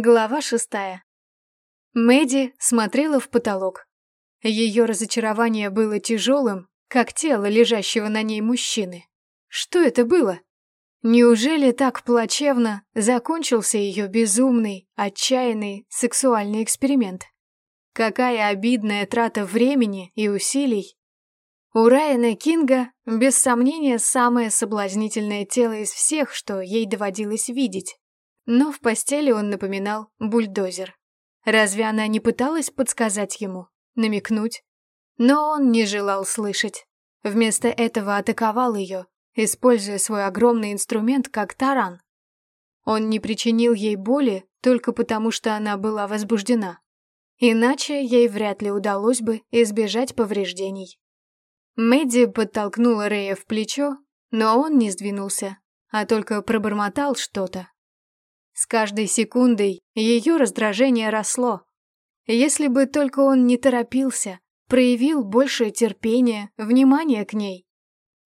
Глава шестая. Мэдди смотрела в потолок. Ее разочарование было тяжелым, как тело лежащего на ней мужчины. Что это было? Неужели так плачевно закончился ее безумный, отчаянный сексуальный эксперимент? Какая обидная трата времени и усилий. У Райана Кинга, без сомнения, самое соблазнительное тело из всех, что ей доводилось видеть. Но в постели он напоминал бульдозер. Разве она не пыталась подсказать ему, намекнуть? Но он не желал слышать. Вместо этого атаковал ее, используя свой огромный инструмент как таран. Он не причинил ей боли только потому, что она была возбуждена. Иначе ей вряд ли удалось бы избежать повреждений. Мэдди подтолкнула Рэя в плечо, но он не сдвинулся, а только пробормотал что-то, с каждой секундой ее раздражение росло. Если бы только он не торопился, проявил большее терпение, внимание к ней.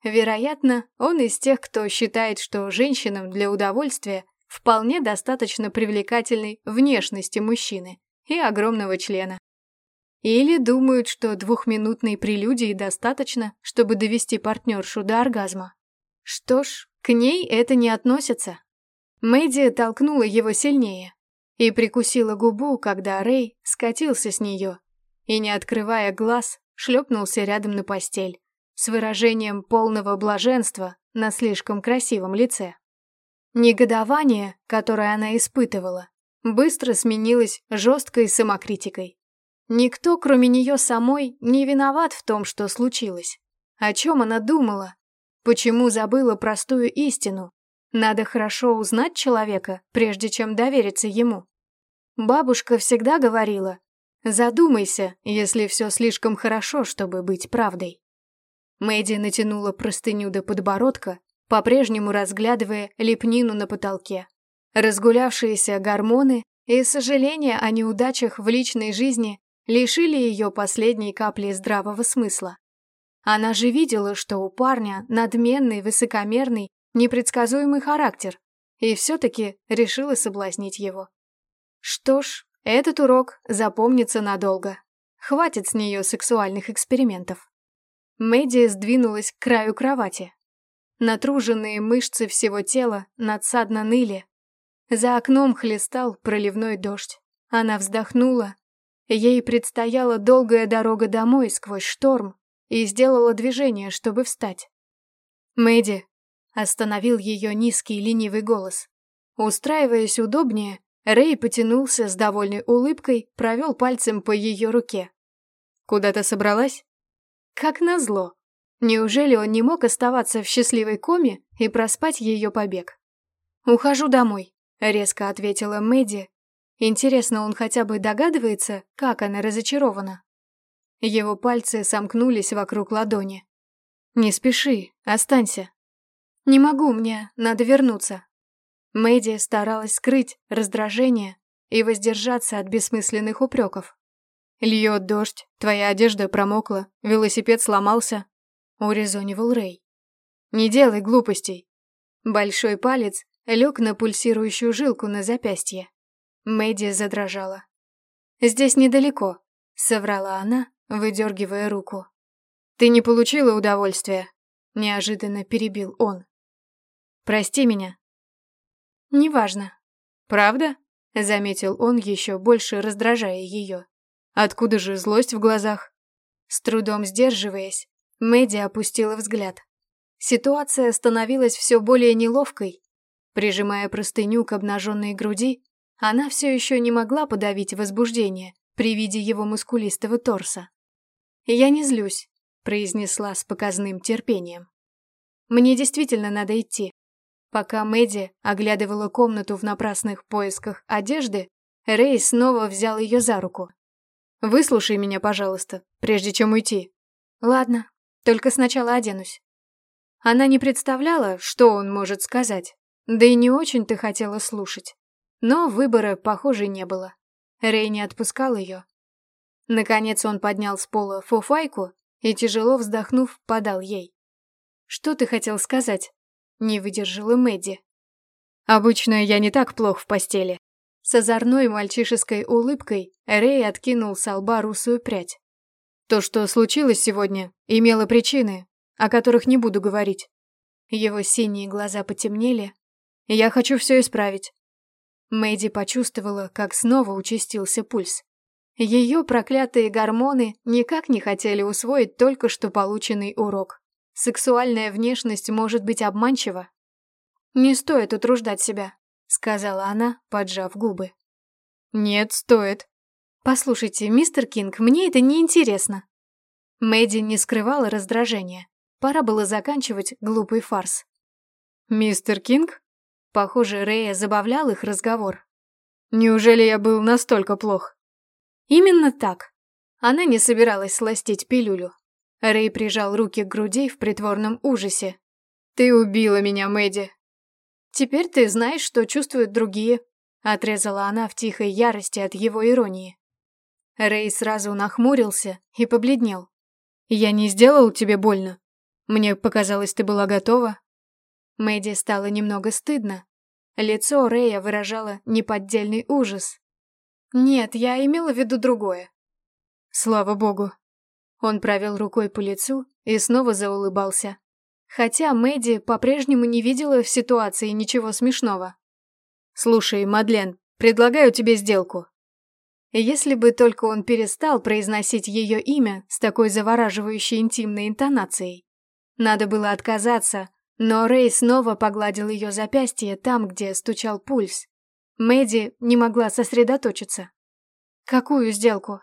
Вероятно, он из тех, кто считает, что женщинам для удовольствия вполне достаточно привлекательной внешности мужчины и огромного члена. Или думают, что двухминутной прелюдии достаточно, чтобы довести партнершу до оргазма. Что ж, к ней это не относится. Мэдди толкнула его сильнее и прикусила губу, когда Рэй скатился с нее и, не открывая глаз, шлепнулся рядом на постель с выражением полного блаженства на слишком красивом лице. Негодование, которое она испытывала, быстро сменилось жесткой самокритикой. Никто, кроме нее самой, не виноват в том, что случилось. О чем она думала? Почему забыла простую истину? Надо хорошо узнать человека, прежде чем довериться ему. Бабушка всегда говорила, задумайся, если все слишком хорошо, чтобы быть правдой. Мэдди натянула простыню до подбородка, по-прежнему разглядывая лепнину на потолке. Разгулявшиеся гормоны и сожаление о неудачах в личной жизни лишили ее последней капли здравого смысла. Она же видела, что у парня надменный, высокомерный непредсказуемый характер, и все-таки решила соблазнить его. Что ж, этот урок запомнится надолго. Хватит с нее сексуальных экспериментов. Мэдди сдвинулась к краю кровати. Натруженные мышцы всего тела надсадно ныли. За окном хлестал проливной дождь. Она вздохнула. Ей предстояла долгая дорога домой сквозь шторм и сделала движение, чтобы встать. «Мэдди, Остановил ее низкий ленивый голос. Устраиваясь удобнее, Рэй потянулся с довольной улыбкой, провел пальцем по ее руке. «Куда-то собралась?» Как назло. Неужели он не мог оставаться в счастливой коме и проспать ее побег? «Ухожу домой», — резко ответила Мэдди. Интересно, он хотя бы догадывается, как она разочарована? Его пальцы сомкнулись вокруг ладони. «Не спеши, останься», «Не могу, мне надо вернуться». Мэдди старалась скрыть раздражение и воздержаться от бессмысленных упреков. «Льет дождь, твоя одежда промокла, велосипед сломался», — урезонивал Рэй. «Не делай глупостей». Большой палец лег на пульсирующую жилку на запястье. Мэдди задрожала. «Здесь недалеко», — соврала она, выдергивая руку. «Ты не получила удовольствия?» — неожиданно перебил он. Прости меня». «Неважно». «Правда?» — заметил он, еще больше раздражая ее. «Откуда же злость в глазах?» С трудом сдерживаясь, Мэдди опустила взгляд. Ситуация становилась все более неловкой. Прижимая простыню к обнаженной груди, она все еще не могла подавить возбуждение при виде его мускулистого торса. «Я не злюсь», — произнесла с показным терпением. «Мне действительно надо идти. Пока Мэдди оглядывала комнату в напрасных поисках одежды, Рэй снова взял ее за руку. «Выслушай меня, пожалуйста, прежде чем уйти». «Ладно, только сначала оденусь». Она не представляла, что он может сказать, да и не очень-то хотела слушать. Но выбора, похоже, не было. Рэй не отпускал ее. Наконец он поднял с пола фуфайку и, тяжело вздохнув, подал ей. «Что ты хотел сказать?» Не выдержала Мэдди. «Обычно я не так плох в постели», — С озорной мальчишеской улыбкой Рэй откинул с лба русую прядь. То, что случилось сегодня, имело причины, о которых не буду говорить. Его синие глаза потемнели. Я хочу все исправить. Мэйди почувствовала, как снова участился пульс. Ее проклятые гормоны никак не хотели усвоить только что полученный урок. Сексуальная внешность может быть обманчива. «Не стоит утруждать себя», — сказала она, поджав губы. «Нет, стоит», «Послушайте, мистер Кинг, мне это не интересно. Мэдди не скрывала раздражения. Пора было заканчивать глупый фарс. «Мистер Кинг?» Похоже, Рэя забавлял их разговор. «Неужели я был настолько плох?» «Именно так». Она не собиралась сластить пилюлю. Рэй прижал руки к груди в притворном ужасе. «Ты убила меня, Мэдди!» «Теперь ты знаешь, что чувствуют другие», — отрезала она в тихой ярости от его иронии. Рэй сразу нахмурился и побледнел. «Я не сделал тебе больно? Мне показалось, ты была готова?» Мэдди стало немного стыдно. Лицо Рэя выражало неподдельный ужас. «Нет, я имела в виду другое». «Слава богу». Он провел рукой по лицу и снова заулыбался. Хотя Мэдди по-прежнему не видела в ситуации ничего смешного. «Слушай, Мадлен, предлагаю тебе сделку. Если бы только он перестал произносить ее имя с такой завораживающей интимной интонацией. Надо было отказаться, но Рэй снова погладил ее запястье там, где стучал пульс. Мэдди не могла сосредоточиться. «Какую сделку?»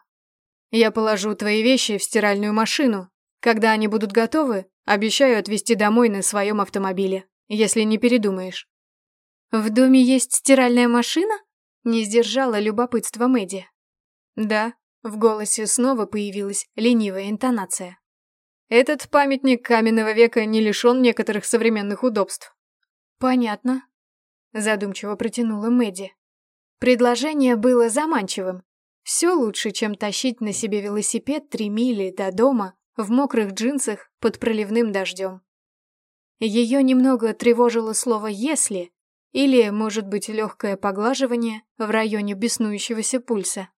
«Я положу твои вещи в стиральную машину. Когда они будут готовы, обещаю отвезти домой на своем автомобиле, если не передумаешь». «В доме есть стиральная машина?» Не сдержала любопытство Мэдди. Да, в голосе снова появилась ленивая интонация. Этот памятник каменного века не лишен некоторых современных удобств. Понятно. Задумчиво протянула Мэдди. Предложение было заманчивым. Все лучше, чем тащить на себе велосипед три мили до дома в мокрых джинсах под проливным дождем. Ее немного тревожило слово «если» или, может быть, легкое поглаживание в районе беснующегося пульса.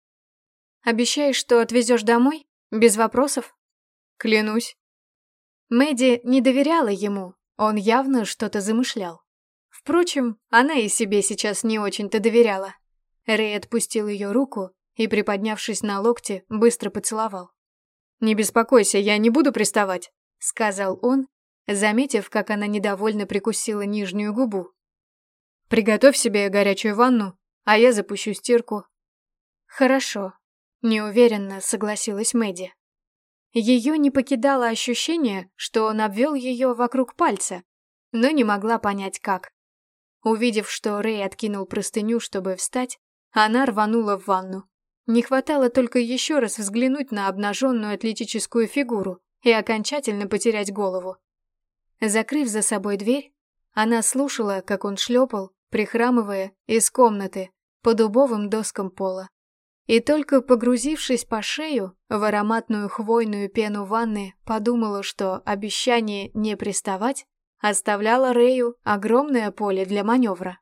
Обещаешь, что отвезешь домой? Без вопросов? Клянусь. Мэдди не доверяла ему, он явно что-то замышлял. Впрочем, она и себе сейчас не очень-то доверяла. Рэй отпустил ее руку и, приподнявшись на локте, быстро поцеловал. «Не беспокойся, я не буду приставать», — сказал он, заметив, как она недовольно прикусила нижнюю губу. «Приготовь себе горячую ванну, а я запущу стирку». «Хорошо», Неуверенно согласилась Мэдди. Ее не покидало ощущение, что он обвел ее вокруг пальца, но не могла понять как. Увидев, что Рэй откинул простыню, чтобы встать, она рванула в ванну. Не хватало только еще раз взглянуть на обнаженную атлетическую фигуру и окончательно потерять голову. Закрыв за собой дверь, она слушала, как он шлепал, прихрамывая, из комнаты, по дубовым доскам пола. И только погрузившись по шею в ароматную хвойную пену ванны, подумала, что обещание не приставать оставляло Рэю огромное поле для маневра.